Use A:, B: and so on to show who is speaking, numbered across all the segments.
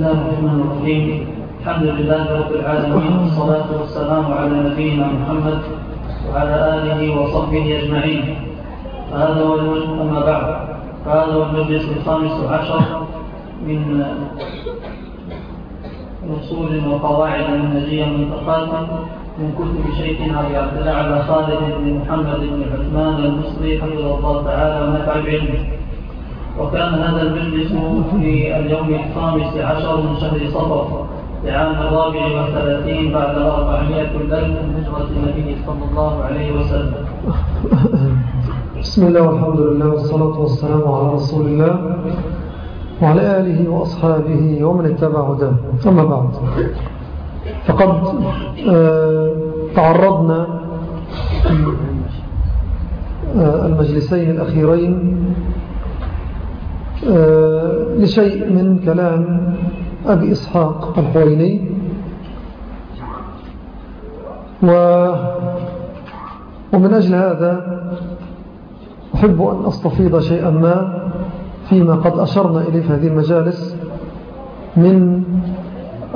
A: الله الرحمن الرحيم. الحمد لله رب العالمين والصلاة والسلام على نبينا محمد وعلى آله وصحبه أجمعين. هذا هو أما بعد فهذا هو المجلس الخامس عشر من أصول وقواعد منهجية منتقات من كتب شيخنا أبي عبد الله على خالد بن محمد بن عثمان المصري حفظه الله تعالى ونفع بعلمه وكان هذا المجلس في اليوم الخامس عشر من شهر صفر لعام الرابع والثلاثين بعد أربعمائة ألف من هجرة النبي صلى الله عليه وسلم.
B: بسم الله والحمد لله والصلاة والسلام على رسول الله وعلى آله وأصحابه ومن اتبع هداه. ثم بعد. فقد آه، تعرضنا آه، المجلسين الأخيرين لشيء من كلام أبي إسحاق الحويني. و ومن أجل هذا أحب أن أستفيض شيئا ما فيما قد أشرنا إليه في هذه المجالس من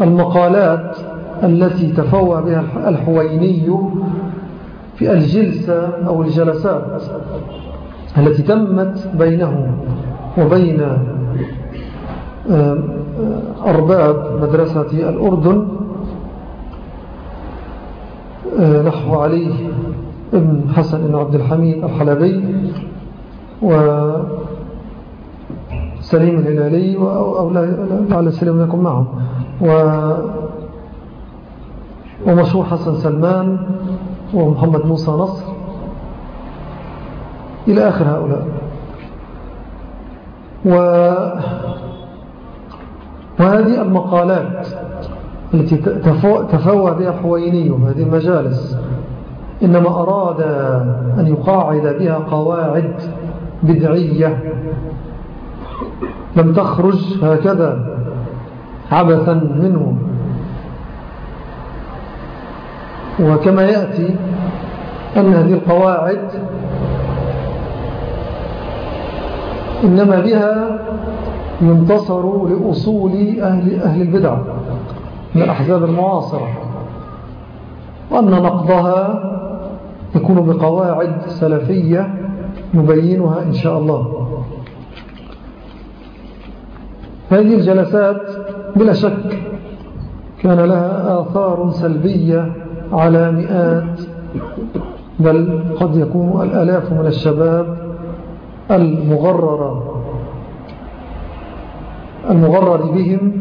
B: المقالات التي تفوى بها الحويني في الجلسة أو الجلسات التي تمت بينه وبين أرباب مدرسة الأردن نحو علي ابن حسن بن عبد الحميد الحلبي وسليم الهلالي أو لعل سليم يكون معهم. ومشهور حسن سلمان ومحمد موسى نصر. إلى آخر هؤلاء. وهذه المقالات التي تفوى بها حويني هذه المجالس إنما أراد أن يقاعد بها قواعد بدعية. لم تخرج هكذا عبثا منه. وكما يأتي أن هذه القواعد إنما بها ينتصر لأصول أهل, أهل البدع من الأحزاب المعاصرة وأن نقضها يكون بقواعد سلفية نبينها إن شاء الله. هذه الجلسات بلا شك كان لها آثار سلبية على مئات بل قد يكون الألاف من الشباب المغررة المغرر بهم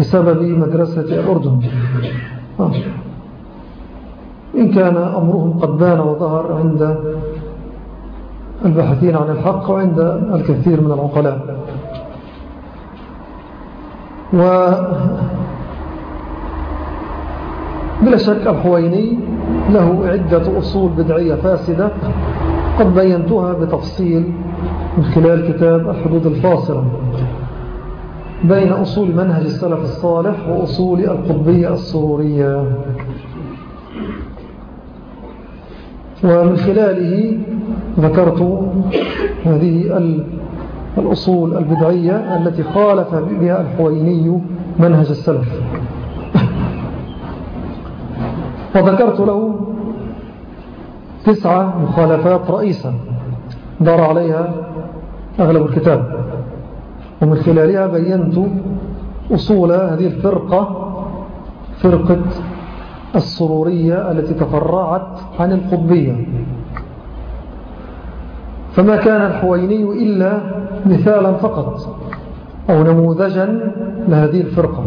B: بسبب مدرسة الأردن. إن كان أمرهم قد بان وظهر عند الباحثين عن الحق وعند الكثير من العقلاء و بلا شك الحويني له عدة أصول بدعية فاسدة قد بينتها بتفصيل من خلال كتاب الحدود الفاصلة بين أصول منهج السلف الصالح وأصول القطبية السرورية. ومن خلاله ذكرت هذه الأصول البدعية التي خالف بها الحويني منهج السلف. وذكرت له تسعة مخالفات رئيسة دار عليها أغلب الكتاب. ومن خلالها بينت أصول هذه الفرقة فرقة السرورية التي تفرعت عن القطبية. فما كان الحويني إلا مثالا فقط أو نموذجا لهذه الفرقة.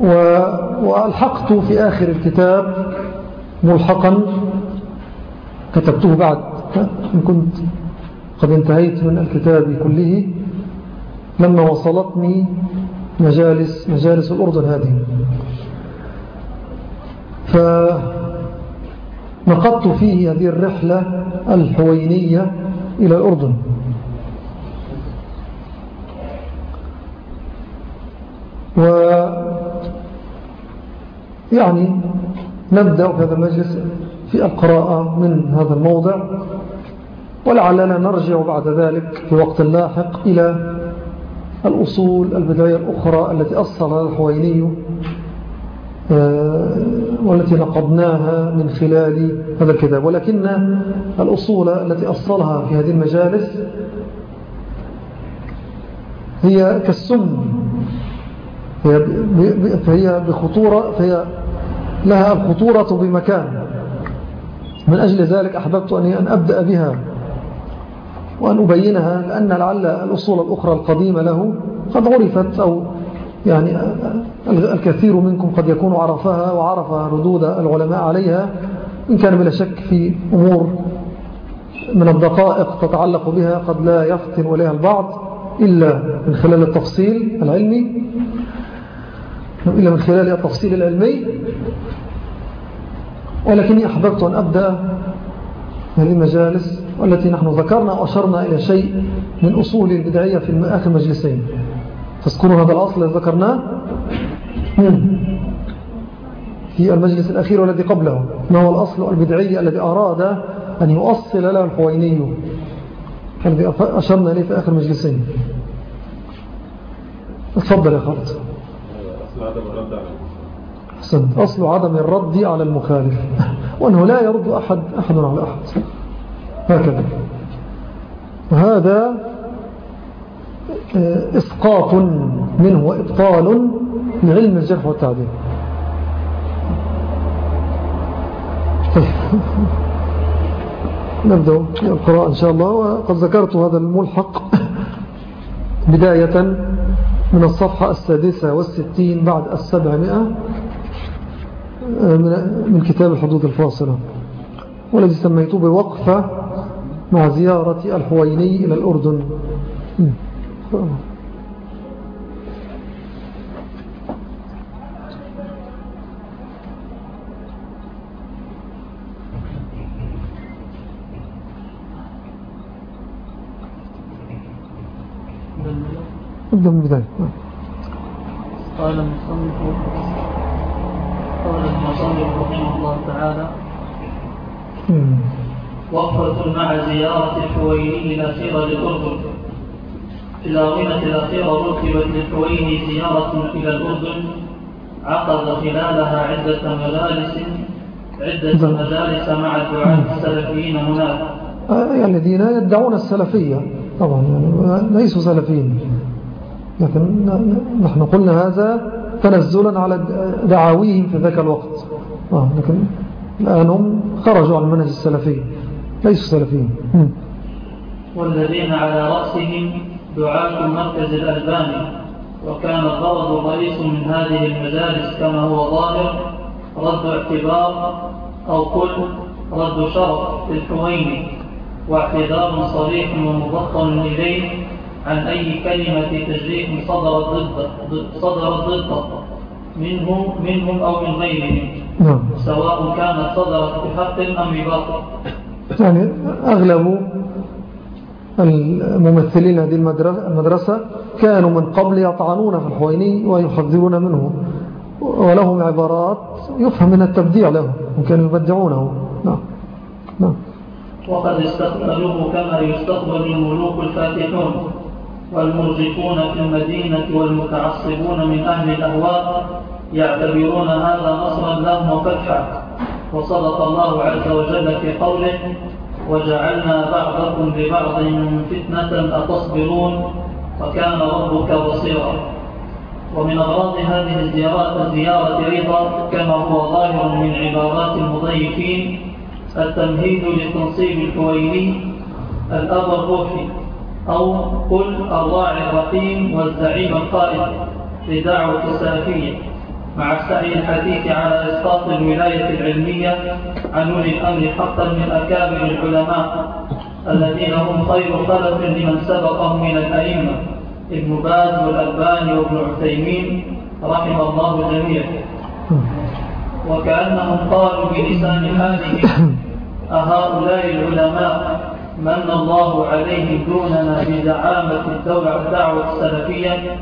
B: وألحقت في آخر الكتاب ملحقا. كتبته بعد إن كنت قد انتهيت من الكتاب كله لما وصلتني مجالس, مجالس الأردن هذه. فنقضت فيه هذه الرحلة الحوينية إلى الأردن. و يعني نبدأ في هذا المجلس في القراءة من هذا الموضع ولعلنا نرجع بعد ذلك في وقت لاحق إلى الأصول البداية الأخرى التي أصلها الحويني آه، والتي نقضناها من خلال هذا الكتاب. ولكن الأصول التي أصلها في هذه المجالس هي كالسم فهي بخطورة فهي لها الخطورة بمكان. من أجل ذلك أحببت أن أبدأ بها وأن أبينها لأن لعل الأصول الأخرى القديمة له قد عرفت أو يعني الكثير منكم قد يكون عرفها وعرف ردود العلماء عليها إن كان بلا شك في أمور من الدقائق تتعلق بها قد لا يفتن إليها البعض إلا من خلال التفصيل العلمي. إلا من خلال التفصيل العلمي. ولكني أحببت أن أبدأ هذه المجالس والتي نحن ذكرنا وأشرنا إلى شيء من أصول البدعية في آخر مجلسين. تذكروا هذا الأصل الذي ذكرناه؟ في المجلس الأخير والذي قبله ما هو الأصل البدعي الذي أراد أن يؤصل له الحويني الذي أشرنا إليه في آخر مجلسين. تفضل يا خالد. أحسنت أصل عدم الرد على المخالف. وأنه لا يرد أحد, أحد على أحد. هكذا. وهذا آه، إسقاط منه وإبطال لعلم الجرح والتعديل. نبدأ القراءة إن شاء الله. وقد ذكرت هذا الملحق بداية من الصفحة السادسة والستين بعد السبعمائة آه، من كتاب الحدود الفاصلة والذي سميته بوقفة مع زيارة الحويني إلى الأردن.
A: ابدأ من بداية قال المصنف قال المصنف رحمه الله تعالى وقفة مع زيارة الحويني إلى سيرة الأردن. إلى غنة الأخيرة رتبت للحويني زيارة إلى الأردن عقد خلالها عدة مجالس عدة مجالس مع الدعاة السلفيين هناك.
B: آه، الذين يدعون السلفية. طبعا يعني ليسوا سلفيين. لكن نحن قلنا هذا تنزلا على دعاويهم في ذاك الوقت. آه لكن الآن هم خرجوا عن المنهج السلفي ليسوا سلفيين
A: والذين على رأسهم دعاة مركز الألباني وكان الغرض الرئيس من هذه المجالس كما هو ظاهر رد اعتبار أو قل رد شرف للحويني واعتذار صريح ومضخم إليه عن أي كلمة تجريح صدرت ضد صدرت ضد منهم منهم أو من غيرهم نعم. سواء كانت صدرت بحق أم بباطل.
B: يعني أغلب الممثلين هذه المدرسة كانوا من قبل يطعنون في الحويني ويحذرون منه ولهم عبارات يفهم من التبديع له وكانوا يبدعونه. نعم.
A: نعم. وقد استقبلوه كما يستقبل الملوك الفاتحون. والمرجفون في المدينة والمتعصبون من أهل الأهواء يعتبرون هذا نصرا لهم وفتحا وصدق الله عز وجل في قوله وجعلنا بعضكم لبعض فتنة أتصبرون وكان ربك بصيرا. ومن أغراض هذه الزيارات الزيارة أيضا كما هو ظاهر من عبارات المضيفين التمهيد لتنصيب الحويني الأب الروحي. أو قل الراعي الرحيم والزعيم القائد لدعوة السلفية مع السعي الحديث على إسقاط الولاية العلمية عن أولي الأمر حقا من أكابر العلماء الذين هم خير خلف لمن سبقهم من الأئمة ابن باز والألباني وابن عثيمين رحم الله جميعا. وكأنهم قالوا بلسان حالهم أهؤلاء العلماء من الله عليهم دوننا بزعامة الدعوة السلفية.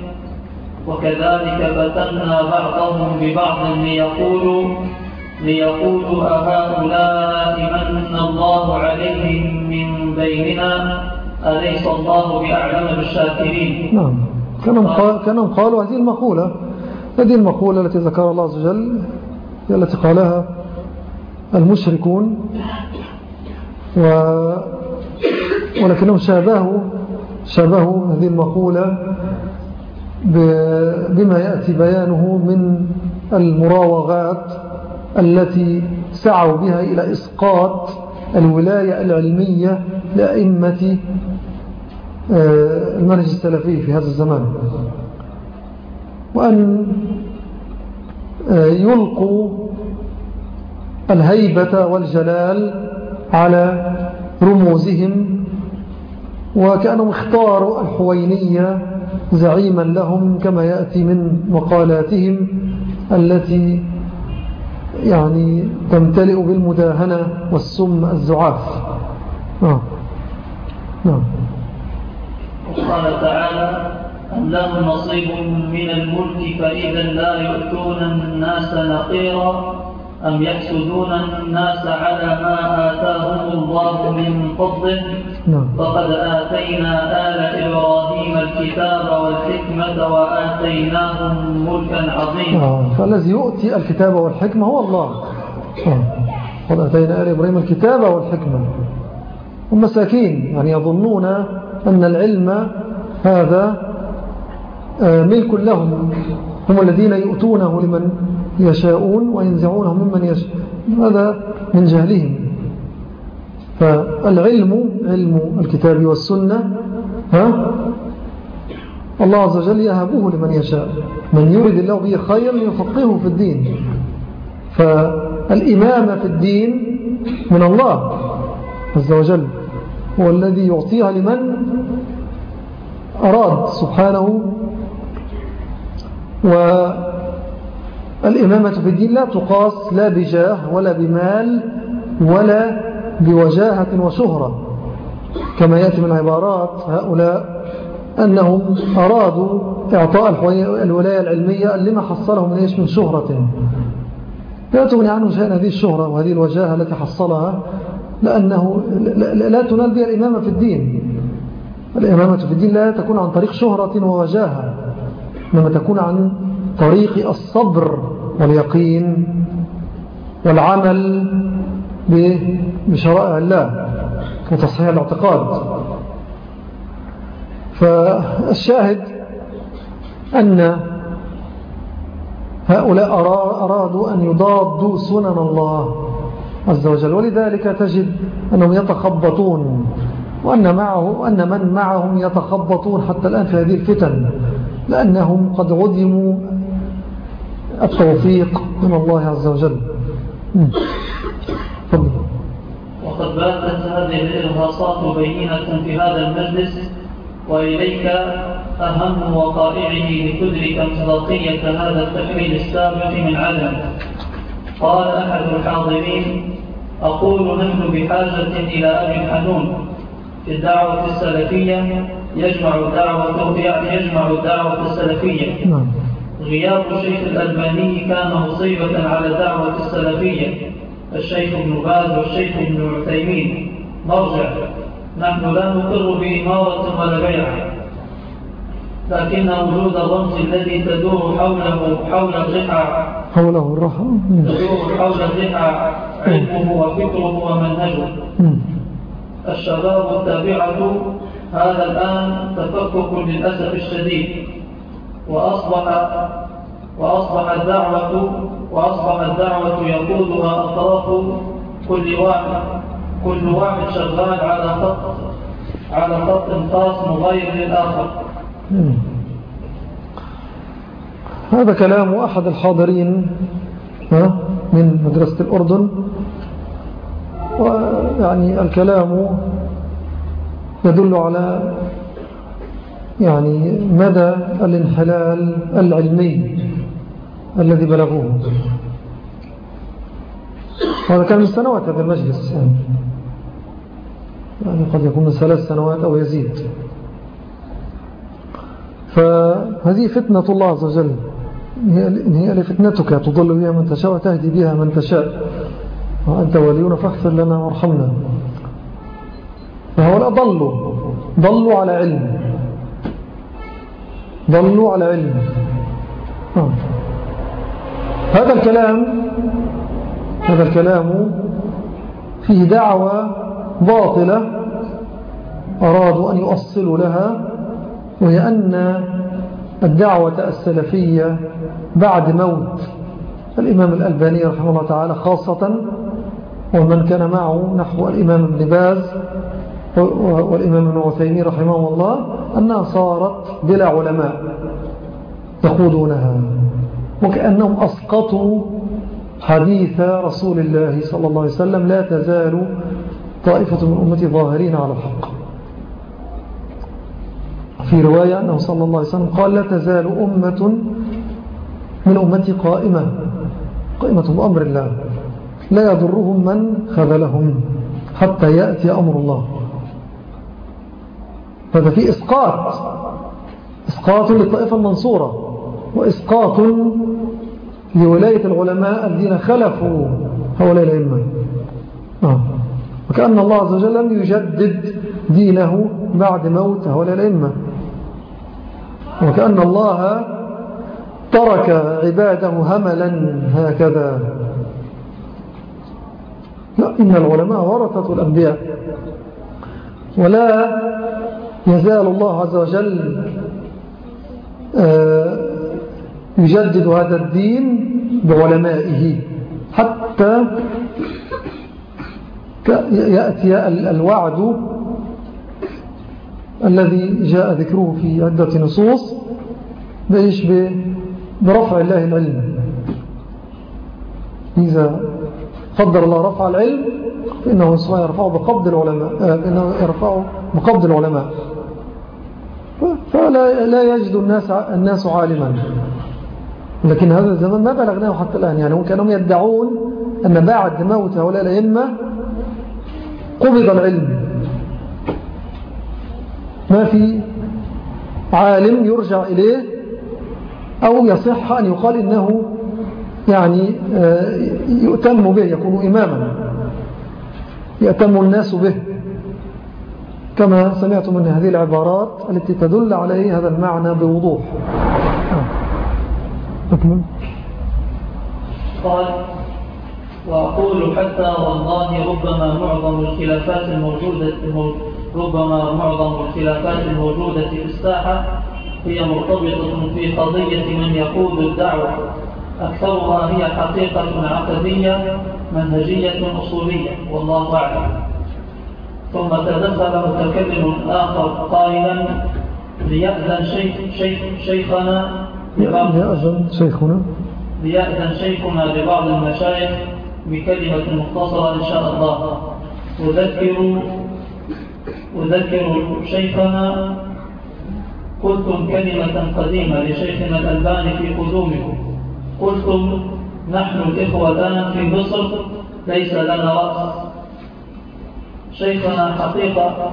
A: وكذلك فتنا بعضهم ببعض ليقولوا ليقولوا أهؤلاء من الله عليهم من بيننا؟ أليس الله بأعلم بالشاكرين؟
B: نعم. كانهم, كانهم قالوا هذه المقولة. هذه المقولة التي ذكر الله عز وجل التي قالها المشركون. و ولكنهم شابهوا شابهوا هذه المقولة بما يأتي بيانه من المراوغات التي سعوا بها إلى إسقاط الولاية العلمية لأئمة آه، المنهج السلفي في هذا الزمان. وأن آه، يلقوا الهيبة والجلال على رموزهم وكأنهم اختاروا الحوينية زعيما لهم كما يأتي من مقالاتهم التي يعني تمتلئ بالمداهنة والسم الزعاف.
A: نعم نعم. وقال تعالى أن لهم نصيب من الملك فإذا لا يؤتون الناس نقيرا أم يحسدون الناس على ما آتاهم الله من فضله نعم. فقد آتينا آل إبراهيم الكتاب والحكمة وآتيناهم ملكا عظيما
B: آه. فالذي يؤتي الكتاب والحكمة هو الله آه. قد آتينا آل إبراهيم الكتاب والحكمة هم مساكين يعني يظنون أن العلم هذا آه، ملك لهم هم الذين يؤتونه لمن يشاءون وينزعونه ممن يشاء هذا من جهلهم فالعلم علم الكتاب والسنة ها؟ الله عز وجل يهبه لمن يشاء. من يريد الله به خيرا يفقهه في الدين. فالإمامة في الدين من الله عز وجل. هو الذي يعطيها لمن أراد سبحانه. والإمامة في الدين لا تقاس لا بجاه ولا بمال ولا بوجاهة وشهرة كما يأتي من عبارات هؤلاء أنهم أرادوا إعطاء الولاية العلمية لما حصلهم إيش من شهرة. لا تغني عنه شيئا هذه الشهرة وهذه الوجاهة التي حصلها لأنه لا تنال بها الإمامة في الدين. الإمامة في الدين لا تكون عن طريق شهرة ووجاهة إنما تكون عن طريق الصبر واليقين والعمل بشرائع الله وتصحيح الاعتقاد. فالشاهد أن هؤلاء أرادوا أن يضادوا سنن الله عز وجل ولذلك تجد أنهم يتخبطون وأن, معه أن من معهم يتخبطون حتى الآن في هذه الفتن لأنهم قد عدموا التوفيق من الله عز وجل.
A: وقد باتت هذه الإرهاصات بينة في هذا المجلس وإليك أهم وقائعه لتدرك مصداقية هذا التحليل السابق من عدم. قال أحد الحاضرين أقول نحن بحاجة إلى أبي الحنون. في الدعوة السلفية يجمع الدعوة يجمع الدعوة السلفية. نعم. غياب الشيخ الألباني كان مصيبة على الدعوة السلفية. الشيخ ابن باز والشيخ ابن عثيمين. مرجع. نحن لا نقر بإمارة ولا بيع. لكن وجود الرمز الذي تدور حوله حول الرحى
B: حوله الرحى
A: تدور حول الرحى علمه وفكره ومنهجه. الشباب التابعة هذا الآن تفكك للأسف الشديد. وأصبح وأصبح الدعوة وأصبح الدعوة يقودها أطراف كل واحد كل واحد شغال على خط على خط خاص مغير للآخر.
B: هذا كلام أحد الحاضرين من مدرسة الأردن. ويعني الكلام يدل على يعني مدى الانحلال العلمي. الذي بلغوه. هذا كان من سنوات هذا المجلس. يعني. يعني قد يكون من ثلاث سنوات أو يزيد. فهذه فتنة الله عز وجل. هي لفتنتك. تضل بها من تشاء وتهدي بها من تشاء. وأنت وليون فاغفر لنا وارحمنا. فهؤلاء ضلوا. ضلوا على علم. ضلوا على علم. آه. هذا الكلام هذا الكلام فيه دعوة باطلة أرادوا أن يؤصلوا لها وهي أن الدعوة السلفية بعد موت الإمام الألباني رحمه الله تعالى خاصة ومن كان معه نحو الإمام ابن باز والإمام ابن عثيمين رحمه الله أنها صارت بلا علماء يقودونها. وكأنهم أسقطوا حديث رسول الله صلى الله عليه وسلم لا تزال طائفة من أمتي ظاهرين على الحق. في رواية أنه صلى الله عليه وسلم قال لا تزال أمة من أمتي قائمة قائمة بأمر الله. لا يضرهم من خذلهم حتى يأتي أمر الله. هذا في إسقاط إسقاط للطائفة المنصورة وإسقاط لولاية العلماء الذين خلفوا هؤلاء الأئمة. آه. وكأن الله عز وجل لم يجدد دينه بعد موت هؤلاء الأئمة. وكأن الله ترك عباده هملا هكذا. لا إن العلماء ورثة الأنبياء. ولا يزال الله عز وجل آه، يجدد هذا الدين بعلمائه. حتى يأتي الوعد الذي جاء ذكره في عدة نصوص بإيش؟ برفع الله العلم. إذا قدر الله رفع العلم فإنه يرفعه بقبض العلماء آه، إنه يرفعه بقبض العلماء. فلا لا يجد الناس الناس عالما. لكن هذا الزمن ما بلغناه حتى الآن. يعني هم كانوا يدعون أن بعد موت هؤلاء الأئمة قبض العلم. ما في عالم يرجع إليه أو يصح أن يقال إنه يعني آه، يؤتم به يكون إماما. يأتم الناس به. كما سمعت من هذه العبارات التي تدل عليه هذا المعنى بوضوح.
A: أكمل قال وأقول حتى والله ربما معظم الخلافات الموجودة ربما معظم الخلافات الموجودة في الساحة هي مرتبطة في قضية من يقود الدعوة. أكثرها هي حقيقة عقدية منهجية أصولية والله أعلم. ثم تدخل متكلم آخر قائلا ليأذن شيخ شيخ شيخنا
B: ليأذن شيخنا.
A: ليأذن شيخنا لبعض المشايخ بكلمة مختصرة إن شاء الله. أذكر أذكر شيخنا قلتم كلمة قديمة لشيخنا الألباني في قدومكم قلتم نحن الإخوتان في مصر ليس لنا رأس. شيخنا حقيقة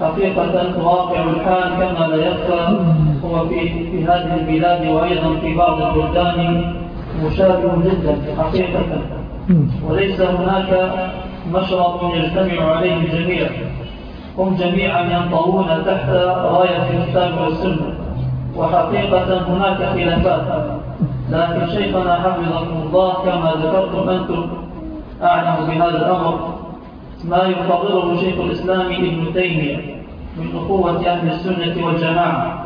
A: حقيقة واقع الحال كما لا يخفى هو في, في هذه البلاد وأيضا في بعض البلدان مشابه جدا حقيقة. وليس هناك مشرط يجتمع عليه الجميع هم جميعا ينطوون تحت راية الكتاب والسنة وحقيقة هناك خلافات. لكن شيخنا حفظكم الله كما ذكرتم أنتم أعلم بهذا الأمر. ما يفضله شيخ الإسلام ابن تيمية من أخوة أهل السنة والجماعة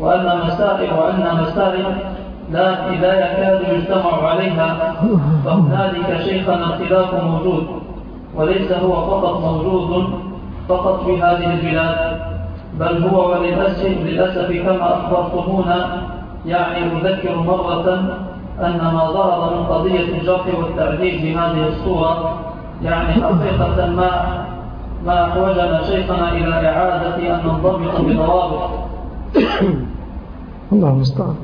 A: وأن مسائل وأن مسائل لا لا يكاد يجتمع عليها فهنالك شيخنا اختلاف موجود وليس هو فقط موجود فقط في هذه البلاد بل هو وللأسف للأسف كما أخبرتمونا يعني أذكر مرة أن ما ظهر من قضية الجرح والتعديل بهذه الصورة يعني حقيقة ما ما أحوجنا شيخنا إلى إعادة أن ننضبط بضوابط.
B: الله المستعان.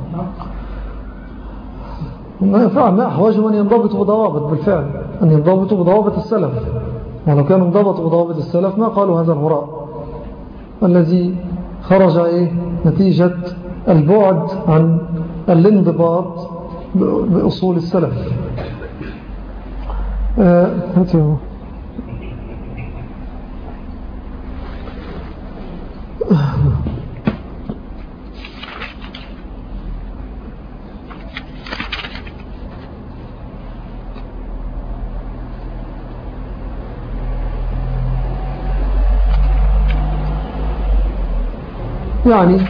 B: فعلا ما أحوجهم أن ينضبطوا بضوابط بالفعل. أن ينضبطوا بضوابط السلف. ولو كانوا انضبطوا بضوابط السلف ما قالوا هذا الهراء الذي خرج إيه نتيجة البعد عن الانضباط بأصول السلف. آه يعني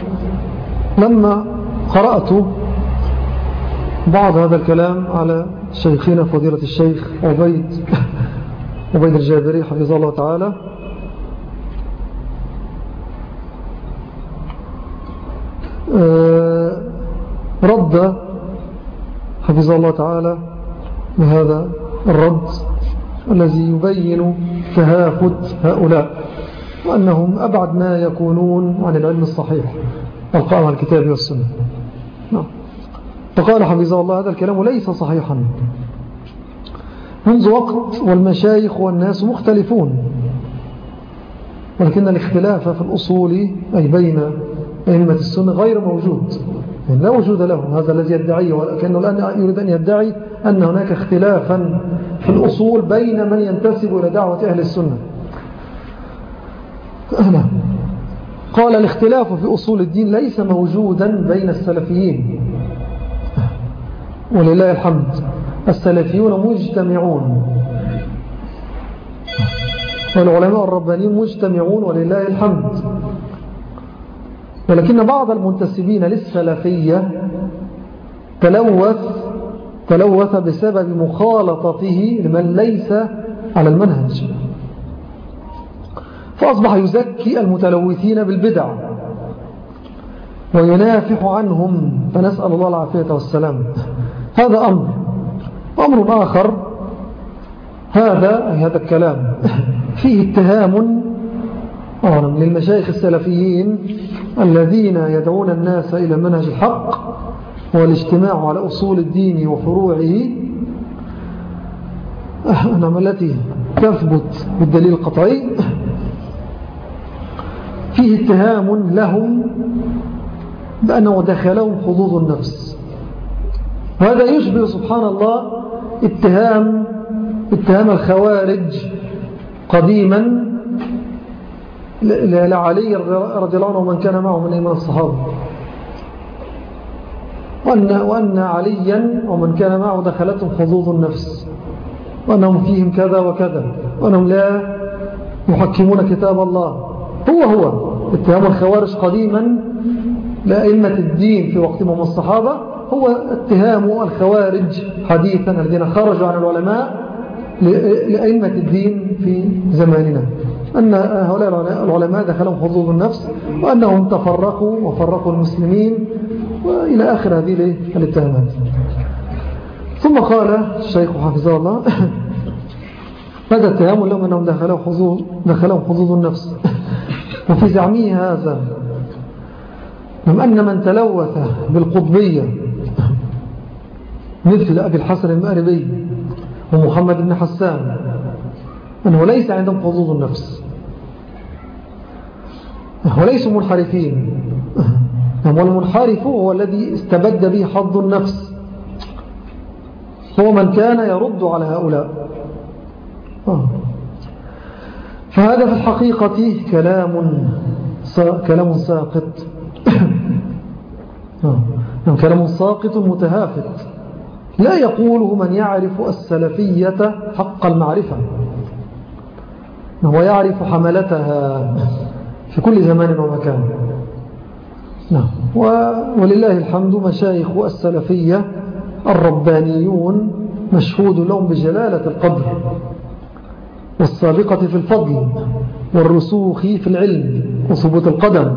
B: لما قرأت بعض هذا الكلام على شيخنا فضيلة الشيخ عبيد عبيد الجابري حفظه الله تعالى. آه، رد حفظه الله تعالى بهذا الرد الذي يبين تهافت هؤلاء وأنهم أبعد ما يكونون عن العلم الصحيح. القائم الكتاب والسنة. نعم. فقال حفظه الله هذا الكلام ليس صحيحا. منذ وقت والمشايخ والناس مختلفون ولكن الاختلاف في الأصول أي بين أئمة السنة غير موجود. يعني لا وجود له هذا الذي يدعيه ولكنه الآن يريد أن يدعي أن هناك اختلافا في الأصول بين من ينتسب إلى دعوة أهل السنة. قال الاختلاف في أصول الدين ليس موجودا بين السلفيين. ولله الحمد. السلفيون مجتمعون. والعلماء الربانيين مجتمعون ولله الحمد. ولكن بعض المنتسبين للسلفية تلوث تلوث بسبب مخالطته لمن ليس على المنهج. فأصبح يزكي المتلوثين بالبدع وينافح عنهم. فنسأل الله العافية والسلام هذا أمر. أمر آخر هذا هذا الكلام. فيه اتهام للمشايخ السلفيين الذين يدعون الناس إلى منهج الحق والاجتماع على أصول الدين وفروعه. نعم التي تثبت بالدليل القطعي. فيه اتهام لهم بأنه دخلهم حظوظ النفس. وهذا يشبه سبحان الله اتهام اتهام الخوارج قديما لعلي رضي الله عنه ومن كان معه من إيمان الصحابة. وأن, وأن عليا ومن كان معه دخلتهم حظوظ النفس. وأنهم فيهم كذا وكذا. وأنهم لا يحكمون كتاب الله. هو هو اتهام الخوارج قديما لأئمة الدين في وقتهم الصحابة. هو اتهام الخوارج حديثا الذين خرجوا عن العلماء لأئمة الدين في زماننا. أن هؤلاء العلماء دخلهم حظوظ النفس وأنهم تفرقوا وفرقوا المسلمين وإلى آخر هذه الاتهامات. ثم قال الشيخ حفظه الله هذا اتهام لهم أنهم دخلوا حظوظ, دخلوا حظوظ النفس. وفي زعمه هذا من أن من تلوث بالقطبية مثل أبي الحسن المأربي ومحمد بن حسان أنه ليس عندهم حظوظ النفس. وليسوا منحرفين. والمنحرف هو الذي استبد به حظ النفس. هو من كان يرد على هؤلاء. فهذا في الحقيقة كلام كلام ساقط. نعم، كلام ساقط متهافت. لا يقوله من يعرف السلفية حق المعرفة. هو يعرف حملتها في كل زمان ومكان. نعم. ولله الحمد مشايخ السلفية الربانيون مشهود لهم بجلالة القدر والسابقة في الفضل والرسوخ في العلم وثبوت القدم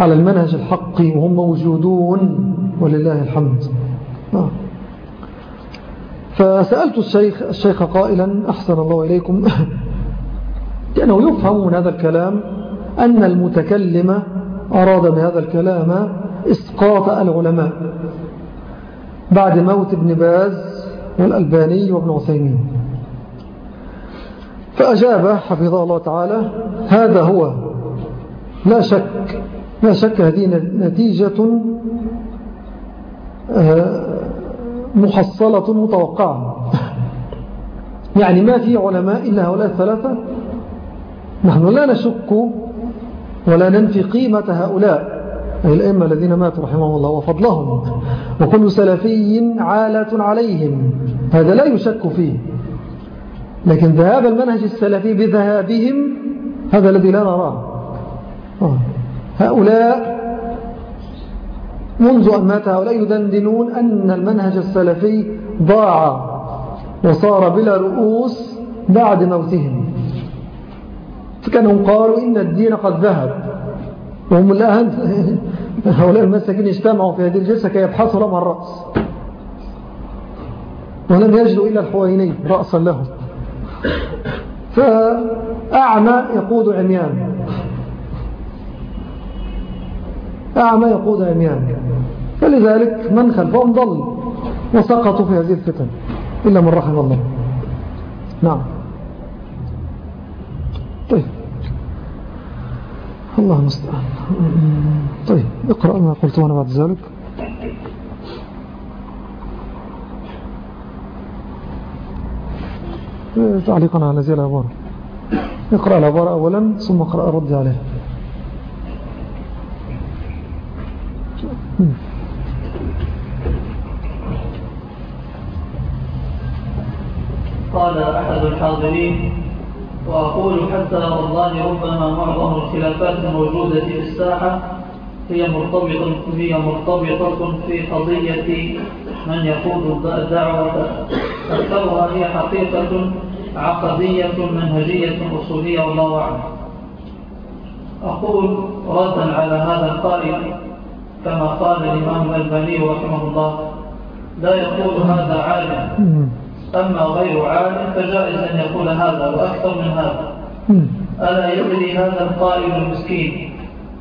B: على المنهج الحق وهم موجودون. ولله الحمد. آه. فسألت الشيخ, الشيخ قائلا أحسن الله إليكم لأنه يفهم من هذا الكلام أن المتكلم أراد بهذا الكلام إسقاط العلماء بعد موت ابن باز والألباني وابن عثيمين. فأجاب حفظه الله تعالى هذا هو. لا شك لا شك هذه نتيجة آه، محصلة متوقعة. يعني ما في علماء إلا هؤلاء الثلاثة؟ نحن لا نشك ولا ننفي قيمة هؤلاء أي الأئمة الذين ماتوا رحمه الله وفضلهم وكل سلفي عالة عليهم. هذا لا يشك فيه. لكن ذهاب المنهج السلفي بذهابهم هذا الذي لا نراه. آه. هؤلاء منذ أن مات هؤلاء يدندنون أن المنهج السلفي ضاع وصار بلا رؤوس بعد موتهم. فكانهم قالوا إن الدين قد ذهب. وهم الآن هؤلاء المساكين اجتمعوا في هذه الجلسة كي يبحثوا لهم الرأس. ولم يجدوا إلا الحوينين رأسا لهم. فأعمى يقود عميان. أعمى يقود عميان فلذلك من خلفهم ضل وسقطوا في هذه الفتن إلا من رحم الله. نعم. طيب. الله المستعان. طيب اقرأ ما قلت أنا بعد ذلك. تعليقا على هذه العبارة اقرأ العبارة أولا ثم اقرأ الرد عليها
A: قال أحد الحاضرين وأقول حتى والله ربما معظم الخلافات الموجودة في الساحة هي مرتبطة, هي مرتبطة في قضية من يقود الدعوة. أكثرها هي حقيقة عقدية منهجية أصولية والله أعلم. أقول ردا على هذا القائل كما قال الإمام الألباني رحمه الله لا يقول هذا عالم أما غير عالم فجائز أن يقول هذا وأكثر من هذا. ألا يدري هذا القائل المسكين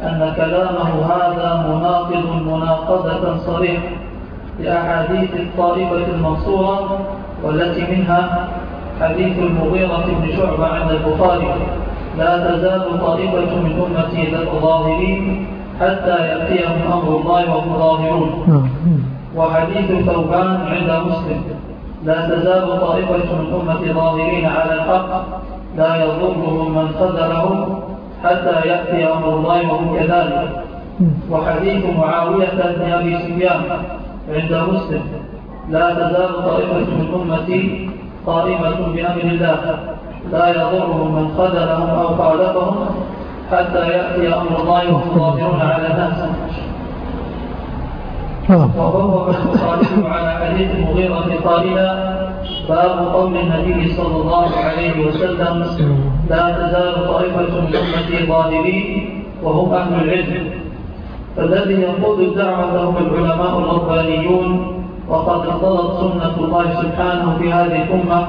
A: أن كلامه هذا مناقض مناقضة صريحة لأحاديث الطائفة المنصورة والتي منها حديث المغيرة بن شعبة عند البخاري لا تزال طائفة من أمتي ظاهرين حتى يأتيهم أمر الله وهم ظاهرون. وحديث ثوبان عند مسلم. لا تزال طائفة من أمة ظاهرين على الحق. لا يضرهم من خذلهم حتى يأتي أمر الله وهم كذلك. وحديث معاوية بن أبي سفيان عند مسلم. لا تزال طائفة من أمتي قائمة بأمر الله. لا يضرهم من خذلهم أو خالفهم حتى يأتي أمر الله وهم ظاهرون على الناس وهو البخاري على حديث المغيرة قائلا باب قول النبي صلى الله عليه وسلم لا تزال طائفة من أمتي ظاهرين وهم أهل العلم. فالذي يقود الدعوة هم العلماء الربانيون وقد اقتضت سنة الله سبحانه في هذه الأمة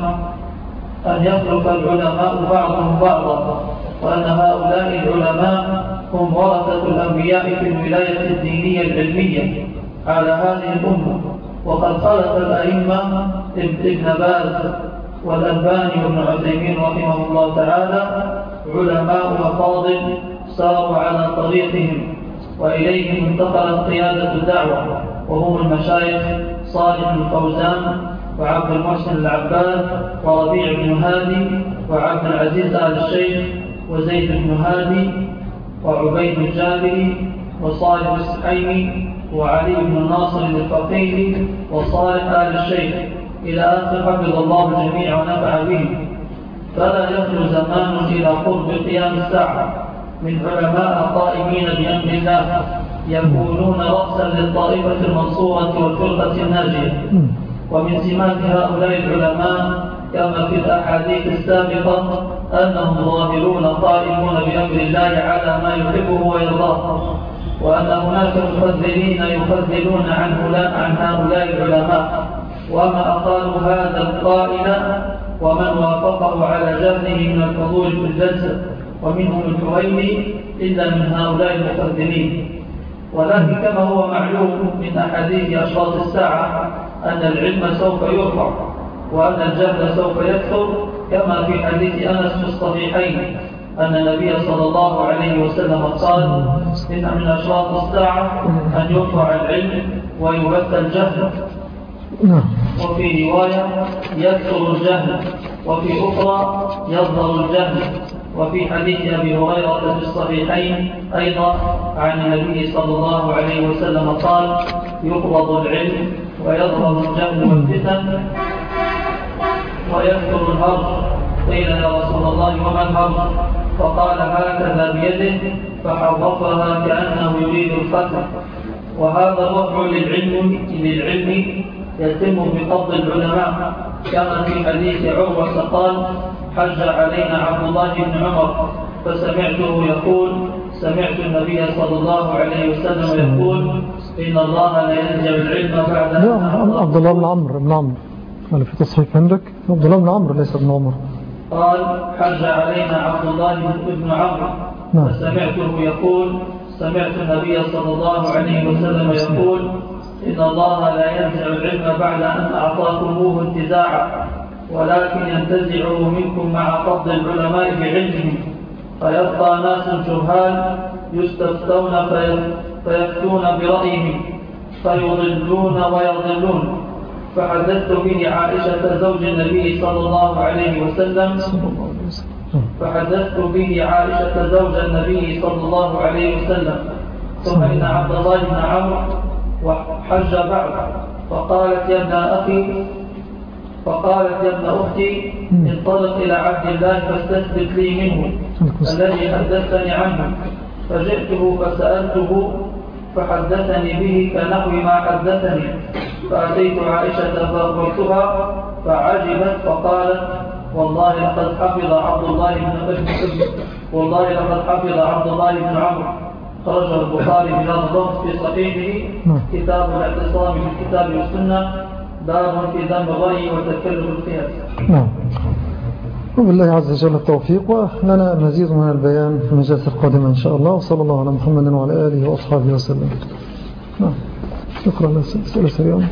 A: أن يخلق العلماء بعضهم بعضا. وأن هؤلاء العلماء هم ورثة الأنبياء في الولاية الدينية العلمية. على هذه الأمة. وقد خلق الأئمة ابن باز والألباني وابن عثيمين رحمه الله تعالى علماء وفاضل ساروا على طريقهم وإليهم انتقلت قيادة الدعوة وهم المشايخ صالح الفوزان وعبد المحسن العباد وربيع بن هادي وعبد العزيز آل الشيخ وزيد بن هادي وعبيد الجابري وصالح السحيمي وعلي بن الناصر الفقيه وصالح آل الشيخ إلى آخر حفظ الله الجميع ونفع به. فلا يخلو زمان إلى قرب قيام الساعة من علماء قائمين بأمر الله يكونون رأسا للطائفة المنصورة والفرقة الناجية. ومن سمات هؤلاء العلماء كما في الأحاديث السابقة أنهم ظاهرون قائمون بأمر الله على ما يحبه ويرضاه وأن هناك مخذلين يخذلون عن, هؤلاء العلماء. وما أقالوا هذا القائل ومن وافقه على جهله من الحضور في الجلسة. ومنهم الحويني إلا من هؤلاء المخذلين ولكن كما هو معلوم من أحاديث أشراط الساعة أن العلم سوف يرفع وأن الجهل سوف يكثر كما في حديث أنس في الصحيحين أن النبي صلى الله عليه وسلم قال إن من أشراط الساعة أن يرفع العلم ويبث الجهل.
B: نعم.
A: وفي رواية يكثر الجهل. وفي أخرى يظهر الجهل. وفي حديث أبي هريرة في الصحيحين أيضا عن النبي صلى الله عليه وسلم قال يقبض العلم ويظهر الجهل والفتن. ويكثر الهرج قيل يا رسول الله وما الهرج فقال هكذا بيده. فحرفها كأنه يريد القتل. وهذا رفع للعلم للعلم يتم بقبض العلماء. كما في حديث عروة قال حج علينا عبد الله بن عمر. فسمعته يقول سمعت النبي صلى الله عليه وسلم يقول إن الله لا ينزع العلم بعد
B: أن عبد الله بن عمرو بن عمرو هل في تصحيح عندك؟ عبد الله بن عمرو ليس ابن عمر.
A: قال حج علينا عبد الله بن عمرو. نعم. فسمعته يقول سمعت النبي صلى الله عليه وسلم يقول إن الله لا ينزع العلم بعد أن أعطاكموه انتزاعا ولكن ينتزعه منكم مع قبض العلماء بعلمهم فيبقى ناس جهال يستفتون فيفتون برأيهم فيضلون ويضلون. فحدثت به عائشة زوج النبي صلى الله عليه وسلم. فحدثت به عائشة زوج النبي صلى الله عليه وسلم. ثم إن عبد الله بن عمرو وحج بعد. فقالت يا ابن أخي فقالت يا ابن أختي انطلق إلى عبد الله فاستثبت لي منه الذي حدثني عنه. فجئته فسألته فحدثني به كنحو ما حدثني. فأتيت عائشة فأخبرتها فعجبت فقالت والله لقد حفظ عبد الله بن ابن والله لقد حفظ عبد الله بن عمرو. خرج البخاري بهذا الضبط في صحيحه. نعم. كتاب الاعتصام بالكتاب والسنة. باب في ذنب الرأي وتكلم القياس.
B: نعم. وبالله عز وجل التوفيق ولنا مزيد من البيان في المجالس القادمة إن شاء الله وصلى الله على محمد وعلى آله وأصحابه وسلم. نعم شكرا سريعا